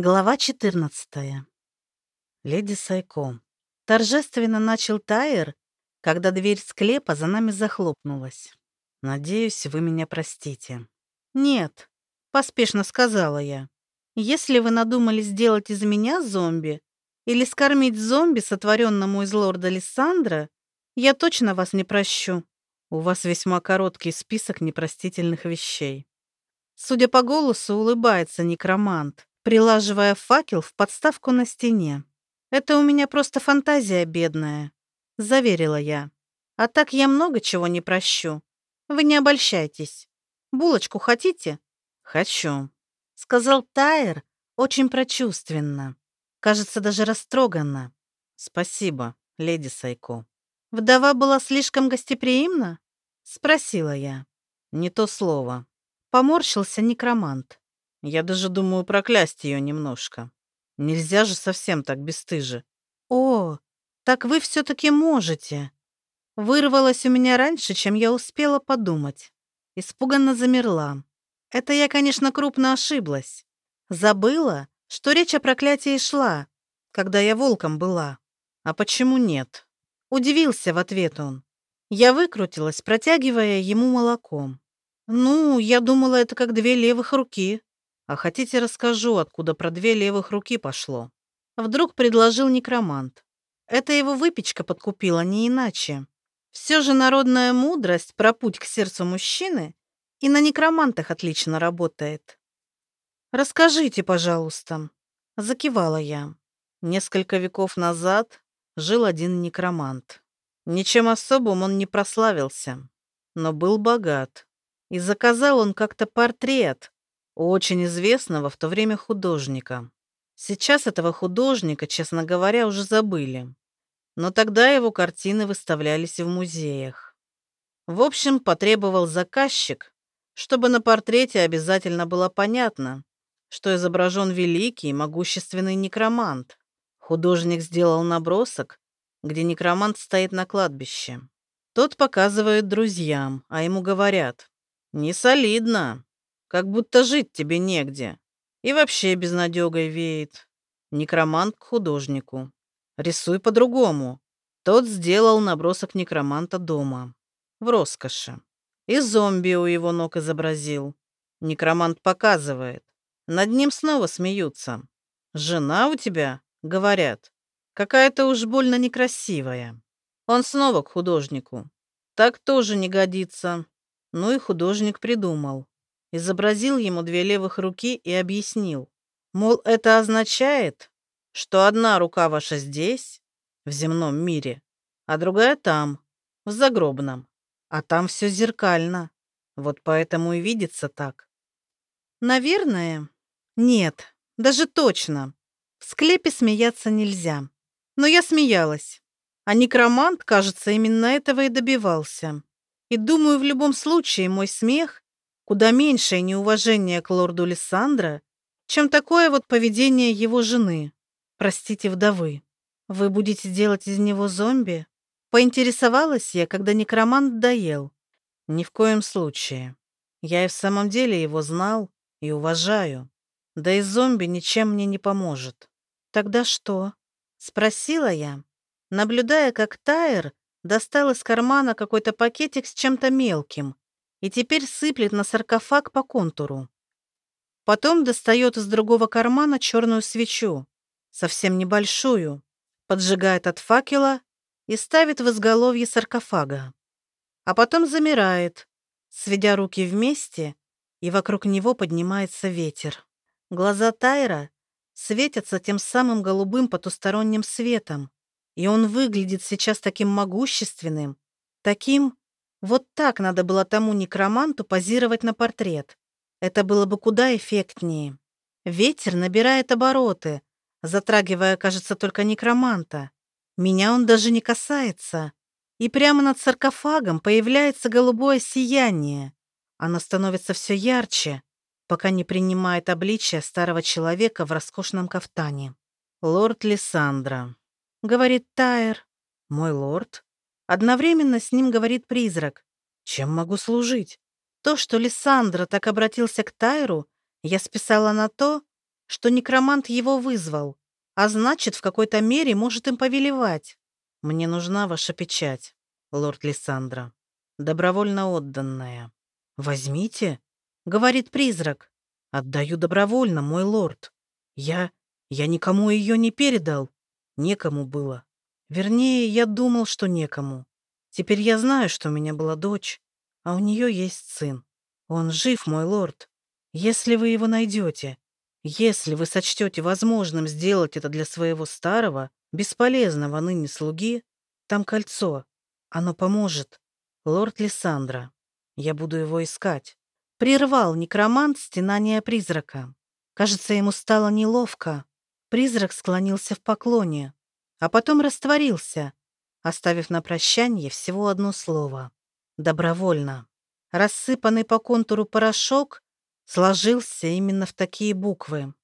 Глава 14. Леди Сайко. Торжественно начал Тайер, когда дверь склепа за нами захлопнулась. «Надеюсь, вы меня простите». «Нет», — поспешно сказала я. «Если вы надумали сделать из меня зомби или скормить зомби, сотворенному из лорда Лиссандра, я точно вас не прощу. У вас весьма короткий список непростительных вещей». Судя по голосу, улыбается некромант прилаживая факел в подставку на стене. «Это у меня просто фантазия бедная», — заверила я. «А так я много чего не прощу. Вы не обольщайтесь. Булочку хотите?» «Хочу», — сказал Тайер очень прочувственно. Кажется, даже растроганно. «Спасибо, леди Сайко». «Вдова была слишком гостеприимна?» — спросила я. «Не то слово». Поморщился некромант. Я даже думаю проклясть ее немножко. Нельзя же совсем так бесстыже. О, так вы все-таки можете. Вырвалось у меня раньше, чем я успела подумать. Испуганно замерла. Это я, конечно, крупно ошиблась. Забыла, что речь о проклятии шла, когда я волком была. А почему нет? Удивился в ответ он. Я выкрутилась, протягивая ему молоком. Ну, я думала, это как две левых руки. А хотите расскажу, откуда про две левых руки пошло? Вдруг предложил некромант. Это его выпечка подкупила, не иначе. Все же народная мудрость про путь к сердцу мужчины и на некромантах отлично работает. «Расскажите, пожалуйста», — закивала я. Несколько веков назад жил один некромант. Ничем особым он не прославился, но был богат. И заказал он как-то портрет очень известного в то время художника. Сейчас этого художника, честно говоря, уже забыли. Но тогда его картины выставлялись в музеях. В общем, потребовал заказчик, чтобы на портрете обязательно было понятно, что изображен великий могущественный некромант. Художник сделал набросок, где некромант стоит на кладбище. Тот показывает друзьям, а ему говорят, «Не солидно, как будто жить тебе негде. И вообще безнадёгой веет. Некромант к художнику. Рисуй по-другому. Тот сделал набросок некроманта дома. В роскоши. И зомби у его ног изобразил. Некромант показывает. Над ним снова смеются. «Жена у тебя?» — говорят. «Какая-то уж больно некрасивая». Он снова к художнику. Так тоже не годится. Ну и художник придумал изобразил ему две левых руки и объяснил. Мол, это означает, что одна рука ваша здесь, в земном мире, а другая там, в загробном. А там все зеркально. Вот поэтому и видится так. Наверное. Нет, даже точно. В склепе смеяться нельзя. Но я смеялась. А некромант, кажется, именно этого и добивался. И думаю, в любом случае мой смех куда меньшее неуважение к лорду Лиссандра, чем такое вот поведение его жены. Простите, вдовы. Вы будете делать из него зомби? Поинтересовалась я, когда некромант доел. Ни в коем случае. Я и в самом деле его знал и уважаю. Да и зомби ничем мне не поможет. Тогда что? Спросила я, наблюдая, как Тайер достал из кармана какой-то пакетик с чем-то мелким и теперь сыплет на саркофаг по контуру. Потом достает из другого кармана черную свечу, совсем небольшую, поджигает от факела и ставит в изголовье саркофага. А потом замирает, сведя руки вместе, и вокруг него поднимается ветер. Глаза Тайра светятся тем самым голубым потусторонним светом, и он выглядит сейчас таким могущественным, таким, вот так надо было тому некроманту позировать на портрет. Это было бы куда эффектнее. Ветер набирает обороты, затрагивая, кажется, только некроманта. Меня он даже не касается. И прямо над саркофагом появляется голубое сияние. Оно становится все ярче, пока не принимает обличие старого человека в роскошном кафтане. «Лорд Лиссандра», — говорит Тайер. «Мой лорд?» Одновременно с ним говорит призрак. «Чем могу служить?» То, что Лиссандра так обратился к Тайру, я списала на то, что некромант его вызвал, а значит, в какой-то мере может им повелевать. Мне нужна ваша печать, лорд Лиссандра, добровольно отданная. Возьмите, говорит призрак. Отдаю добровольно, мой лорд. Я... я никому ее не передал. Некому было. Вернее, я думал, что некому. Теперь я знаю, что у меня была дочь, а у нее есть сын. Он жив, мой лорд. Если вы его найдете, если вы сочтете возможным сделать это для своего старого, бесполезного ныне слуги, там кольцо. Оно поможет. Лорд Лиссандра. Я буду его искать. Прервал некромант стенание призрака. Кажется, ему стало неловко. Призрак склонился в поклоне, а потом растворился, оставив на прощание всего одно слово. Добровольно. Рассыпанный по контуру порошок сложился именно в такие буквы.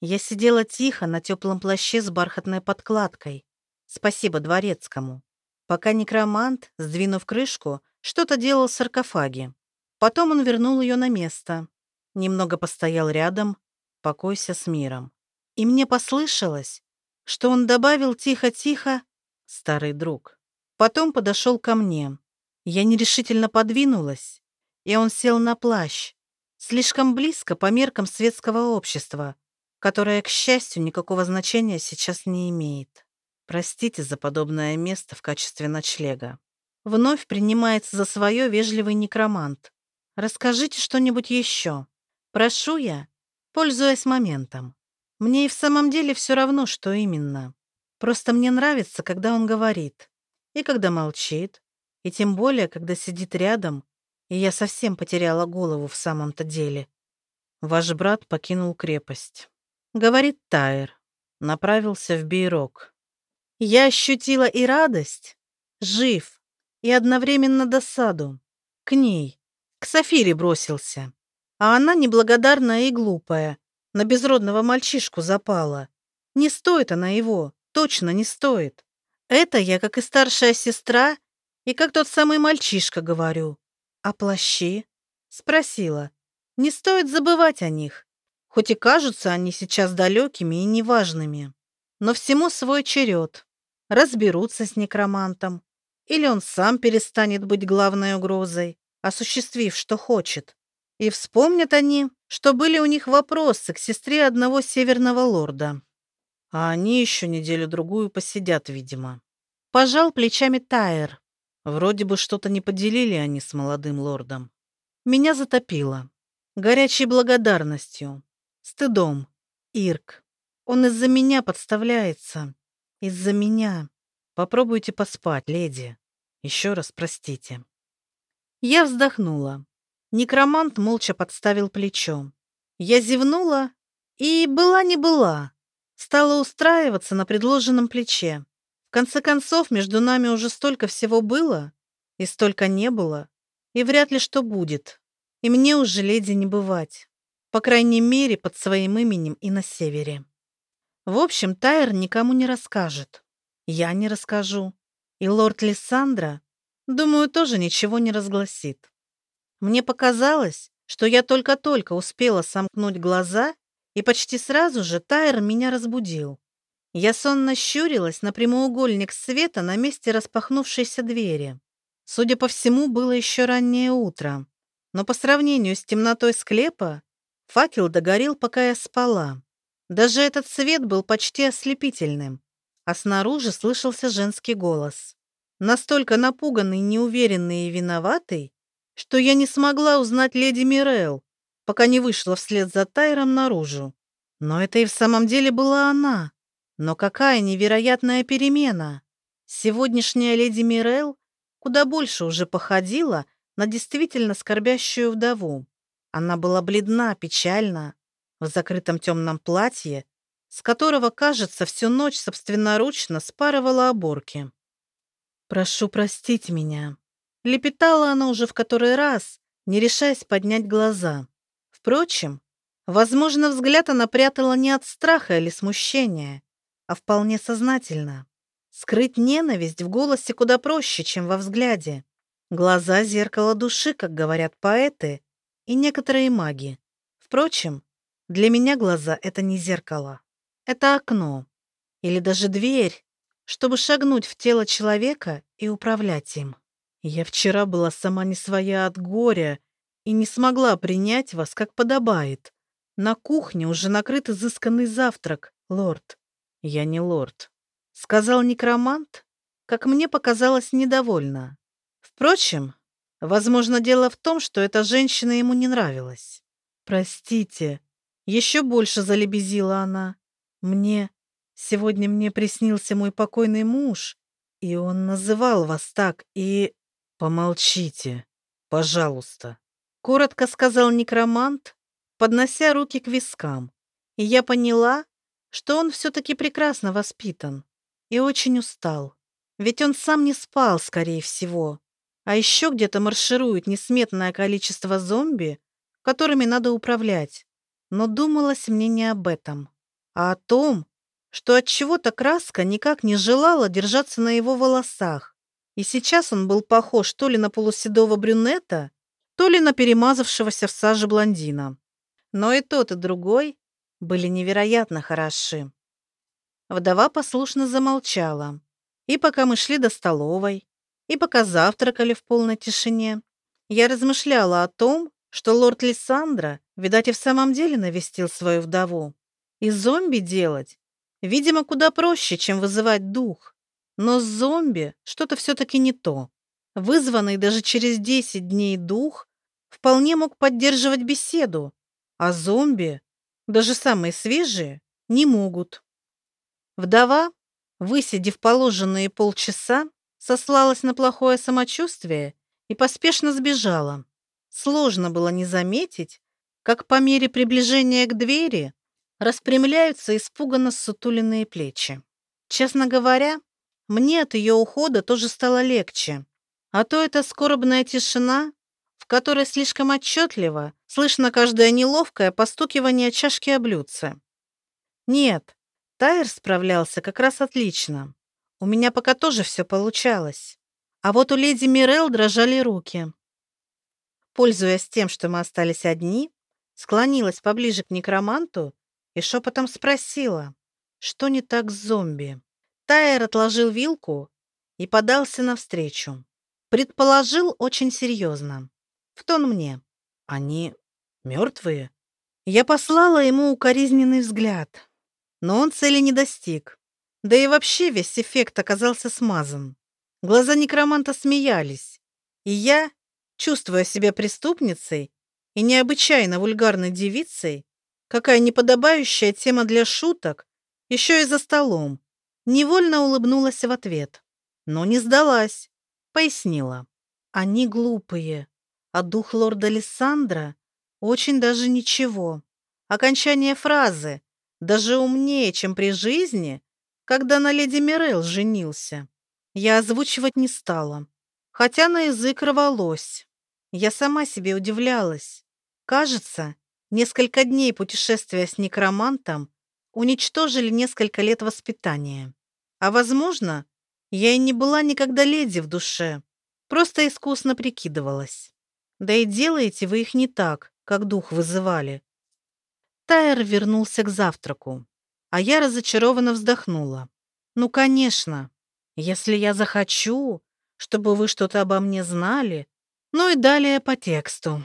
Я сидела тихо на теплом плаще с бархатной подкладкой. Спасибо дворецкому. Пока некромант, сдвинув крышку, что-то делал в саркофаге. Потом он вернул ее на место. Немного постоял рядом, покойся с миром. И мне послышалось, что он добавил тихо-тихо «старый друг». Потом подошел ко мне. Я нерешительно подвинулась, и он сел на плащ, слишком близко по меркам светского общества, которое, к счастью, никакого значения сейчас не имеет. Простите за подобное место в качестве ночлега. Вновь принимается за свое вежливый некромант. Расскажите что-нибудь еще. Прошу я, пользуясь моментом. Мне и в самом деле все равно, что именно. Просто мне нравится, когда он говорит. И когда молчит. И тем более, когда сидит рядом и я совсем потеряла голову в самом-то деле. Ваш брат покинул крепость. Говорит Тайр. Направился в Бейрок. Я ощутила и радость, жив, и одновременно досаду. К ней, к Сафире бросился. А она неблагодарная и глупая, на безродного мальчишку запала. Не стоит она его, точно не стоит. Это я, как и старшая сестра, и как тот самый мальчишка говорю. «А плащи?» — спросила. «Не стоит забывать о них, хоть и кажутся они сейчас далекими и неважными. Но всему свой черед. Разберутся с некромантом. Или он сам перестанет быть главной угрозой, осуществив, что хочет. И вспомнят они, что были у них вопросы к сестре одного северного лорда. А они еще неделю-другую посидят, видимо. Пожал плечами Тайер. Вроде бы что-то не поделили они с молодым лордом. Меня затопило. Горячей благодарностью. Стыдом. Ирк. Он из-за меня подставляется. Из-за меня. Попробуйте поспать, леди. Еще раз простите. Я вздохнула. Некромант молча подставил плечо. Я зевнула и была не была. Стала устраиваться на предложенном плече. В конце концов, между нами уже столько всего было, и столько не было, и вряд ли что будет. И мне уже леди не бывать. По крайней мере, под своим именем и на севере. В общем, Тайр никому не расскажет. Я не расскажу. И лорд Лиссандра, думаю, тоже ничего не разгласит. Мне показалось, что я только-только успела сомкнуть глаза, и почти сразу же Тайр меня разбудил. Я сонно щурилась на прямоугольник света на месте распахнувшейся двери. Судя по всему, было еще раннее утро, но по сравнению с темнотой склепа факел догорел, пока я спала. Даже этот свет был почти ослепительным, а снаружи слышался женский голос. Настолько напуганный, неуверенный и виноватый, что я не смогла узнать леди Мирел, пока не вышла вслед за Тайром наружу. Но это и в самом деле была она. Но какая невероятная перемена! Сегодняшняя леди Мирел куда больше уже походила на действительно скорбящую вдову. Она была бледна, печальна, в закрытом темном платье, с которого, кажется, всю ночь собственноручно спарывала оборки. «Прошу простить меня», — лепетала она уже в который раз, не решаясь поднять глаза. Впрочем, возможно, взгляд она прятала не от страха или смущения, а вполне сознательно. Скрыть ненависть в голосе куда проще, чем во взгляде. Глаза — зеркало души, как говорят поэты и некоторые маги. Впрочем, Для меня глаза — это не зеркало. Это окно. Или даже дверь, чтобы шагнуть в тело человека и управлять им. Я вчера была сама не своя от горя и не смогла принять вас, как подобает. На кухне уже накрыт изысканный завтрак, лорд. Я не лорд. Сказал некромант, как мне показалось, недовольно. Впрочем, возможно, дело в том, что эта женщина ему не нравилась. Простите, еще больше залебезила она. Мне... Сегодня мне приснился мой покойный муж, и он называл вас так, и... Помолчите, пожалуйста. Коротко сказал некромант, поднося руки к вискам. И я поняла, что он все-таки прекрасно воспитан и очень устал. Ведь он сам не спал, скорее всего. А еще где-то марширует несметное количество зомби, которыми надо управлять. Но думалось мне не об этом, а о том, что от чего-то краска никак не желала держаться на его волосах. И сейчас он был похож то ли на полуседого брюнета, то ли на перемазавшегося в саже блондина. Но и тот, и другой были невероятно хороши. Вдова послушно замолчала. И пока мы шли до столовой, и пока завтракали в полной тишине, я размышляла о том, что лорд Лиссандра, видать, и в самом деле навестил свою вдову. И зомби делать, видимо, куда проще, чем вызывать дух. Но с зомби что-то все-таки не то. Вызванный даже через 10 дней дух вполне мог поддерживать беседу, а зомби, даже самые свежие, не могут. Вдова, высидев положенные полчаса, сослалась на плохое самочувствие и поспешно сбежала. Сложно было не заметить, как по мере приближения к двери распрямляются испуганно сутуленные плечи. Честно говоря, мне от ее ухода тоже стало легче, а то эта скорбная тишина, в которой слишком отчетливо слышно каждое неловкое постукивание чашки о блюдце. Нет, Тайр справлялся как раз отлично. У меня пока тоже все получалось. А вот у леди Мирел дрожали руки. Пользуясь тем, что мы остались одни, склонилась поближе к некроманту и шепотом спросила, что не так с зомби. Тайер отложил вилку и подался навстречу. Предположил очень серьезно. В тон мне. Они мертвые? Я послала ему укоризненный взгляд, но он цели не достиг. Да и вообще весь эффект оказался смазан. Глаза некроманта смеялись, и я, чувствуя себя преступницей и необычайно вульгарной девицей, какая неподобающая тема для шуток, еще и за столом, невольно улыбнулась в ответ. Но не сдалась, пояснила. Они глупые, а дух лорда Лиссандра очень даже ничего. Окончание фразы даже умнее, чем при жизни, когда на леди Мирел женился. Я озвучивать не стала, хотя на язык рвалось. Я сама себе удивлялась. Кажется, несколько дней путешествия с некромантом уничтожили несколько лет воспитания. А возможно, я и не была никогда леди в душе, просто искусно прикидывалась. Да и делаете вы их не так, как дух вызывали. Тайер вернулся к завтраку, а я разочарованно вздохнула. Ну, конечно, если я захочу, чтобы вы что-то обо мне знали, ну и далее по тексту.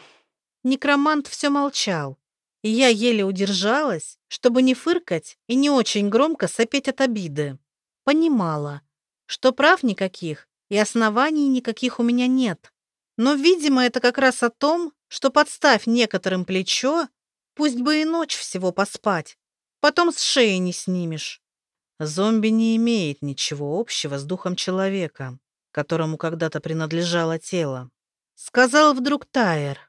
Некромант все молчал, и я еле удержалась, чтобы не фыркать и не очень громко сопеть от обиды. Понимала, что прав никаких и оснований никаких у меня нет. Но, видимо, это как раз о том, что подставь некоторым плечо, пусть бы и ночь всего поспать, потом с шеи не снимешь. Зомби не имеет ничего общего с духом человека, которому когда-то принадлежало тело. Сказал вдруг Тайер.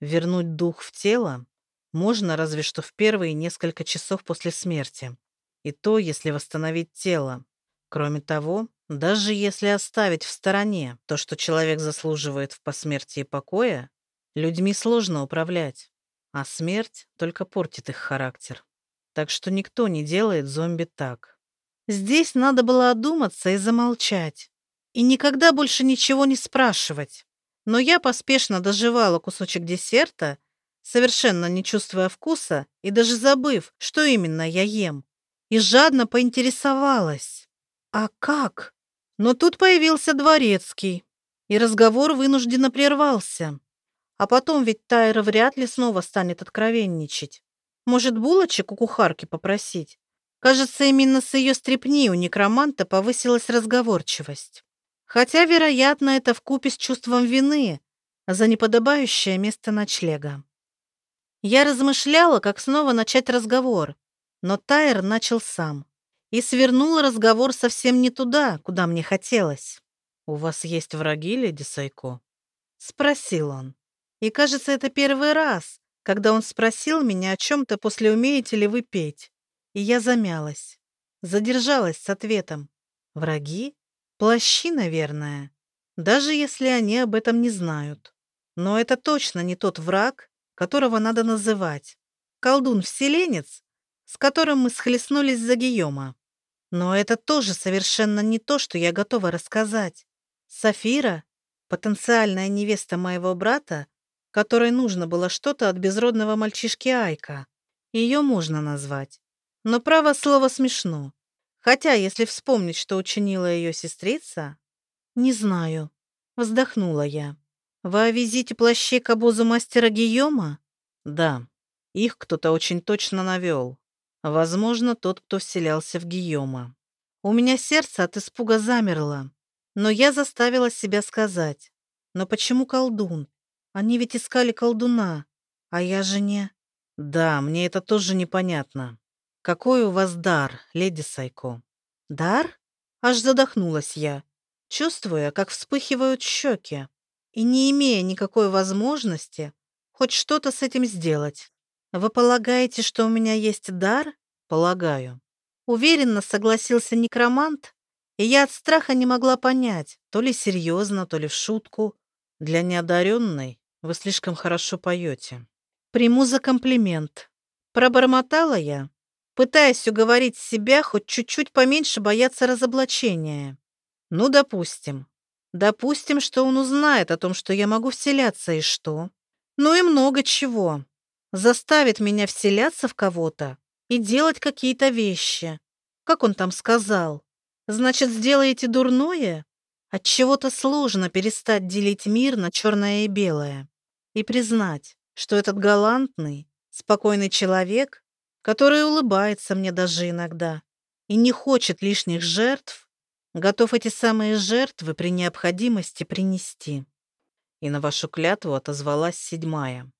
Вернуть дух в тело можно разве что в первые несколько часов после смерти. И то, если восстановить тело. Кроме того, даже если оставить в стороне то, что человек заслуживает в посмертии покоя, людьми сложно управлять, а смерть только портит их характер. Так что никто не делает зомби так. Здесь надо было одуматься и замолчать. И никогда больше ничего не спрашивать но я поспешно доживала кусочек десерта совершенно не чувствуя вкуса и даже забыв, что именно я ем, и жадно поинтересовалась. «А как?» Но тут появился дворецкий, и разговор вынужденно прервался. А потом ведь Тайра вряд ли снова станет откровенничать. Может, булочек у кухарки попросить? Кажется, именно с ее стрепни у некроманта повысилась разговорчивость. Хотя, вероятно, это вкупе с чувством вины за неподобающее место ночлега. Я размышляла, как снова начать разговор, но Тайр начал сам и свернул разговор совсем не туда, куда мне хотелось. «У вас есть враги, леди Сайко?» — спросил он. И, кажется, это первый раз, когда он спросил меня о чем-то после «умеете ли вы петь?» И я замялась, задержалась с ответом. «Враги? Плащи, наверное. Даже если они об этом не знают. Но это точно не тот враг, которого надо называть. Колдун-вселенец, с которым мы схлестнулись за Гийома. Но это тоже совершенно не то, что я готова рассказать. Сафира, потенциальная невеста моего брата, которой нужно было что-то от безродного мальчишки Айка. Ее можно назвать. Но право слово смешно. Хотя, если вспомнить, что учинила ее сестрица... Не знаю. Вздохнула я. Вы о визите плащей к обозу мастера Гийома? Да. Их кто-то очень точно навел. Возможно, тот, кто вселялся в Гийома. У меня сердце от испуга замерло, но я заставила себя сказать. Но почему колдун? Они ведь искали колдуна, а я же не... Да, мне это тоже непонятно. Какой у вас дар, леди Сайко? Дар? Аж задохнулась я, чувствуя, как вспыхивают щеки, и не имея никакой возможности хоть что-то с этим сделать. «Вы полагаете, что у меня есть дар?» «Полагаю». Уверенно согласился некромант, и я от страха не могла понять, то ли серьезно, то ли в шутку. Для неодаренной вы слишком хорошо поете. Приму за комплимент. Пробормотала я, пытаясь уговорить себя хоть чуть-чуть поменьше бояться разоблачения. Ну, допустим. Допустим, что он узнает о том, что я могу вселяться, и что? Ну и много чего заставит меня вселяться в кого-то и делать какие-то вещи. Как он там сказал? Значит, сделаете дурное? От чего-то сложно перестать делить мир на черное и белое и признать, что этот галантный, спокойный человек, который улыбается мне даже иногда и не хочет лишних жертв, готов эти самые жертвы при необходимости принести. И на вашу клятву отозвалась седьмая.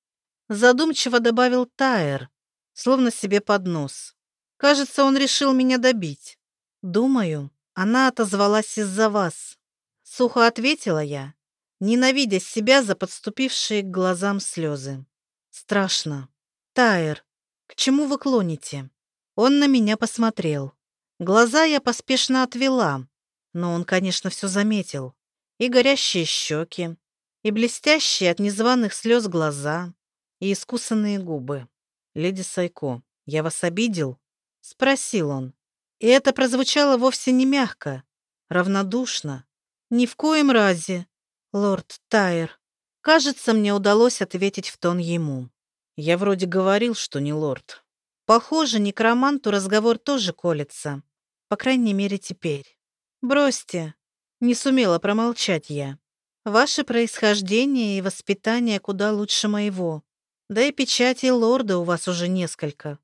Задумчиво добавил Тайер, словно себе под нос. Кажется, он решил меня добить. Думаю, она отозвалась из-за вас. Сухо ответила я, ненавидя себя за подступившие к глазам слезы. Страшно. Тайер, к чему вы клоните? Он на меня посмотрел. Глаза я поспешно отвела, но он, конечно, все заметил. И горящие щеки, и блестящие от незваных слез глаза, и искусанные губы. «Леди Сайко, я вас обидел?» — спросил он. И это прозвучало вовсе не мягко, равнодушно. «Ни в коем разе, лорд Тайер». Кажется, мне удалось ответить в тон ему. Я вроде говорил, что не лорд. Похоже, некроманту разговор тоже колется. По крайней мере, теперь. «Бросьте», — не сумела промолчать я. «Ваше происхождение и воспитание куда лучше моего. Да и печати лорда у вас уже несколько.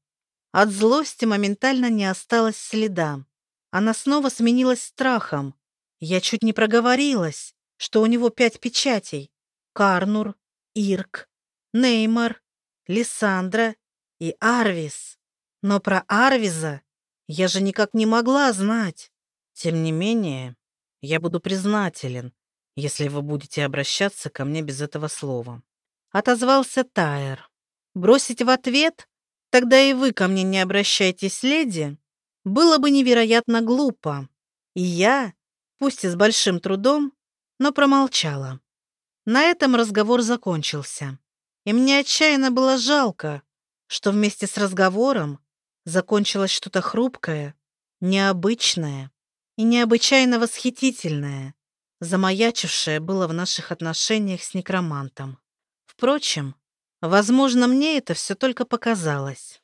От злости моментально не осталось следа. Она снова сменилась страхом. Я чуть не проговорилась, что у него пять печатей. Карнур, Ирк, Неймар, Лиссандра и Арвис. Но про Арвиза я же никак не могла знать. Тем не менее, я буду признателен, если вы будете обращаться ко мне без этого слова отозвался Тайер. Бросить в ответ «Тогда и вы ко мне не обращайтесь, леди» было бы невероятно глупо. И я, пусть и с большим трудом, но промолчала. На этом разговор закончился. И мне отчаянно было жалко, что вместе с разговором закончилось что-то хрупкое, необычное и необычайно восхитительное, замаячившее было в наших отношениях с некромантом. Впрочем, Возможно, мне это все только показалось.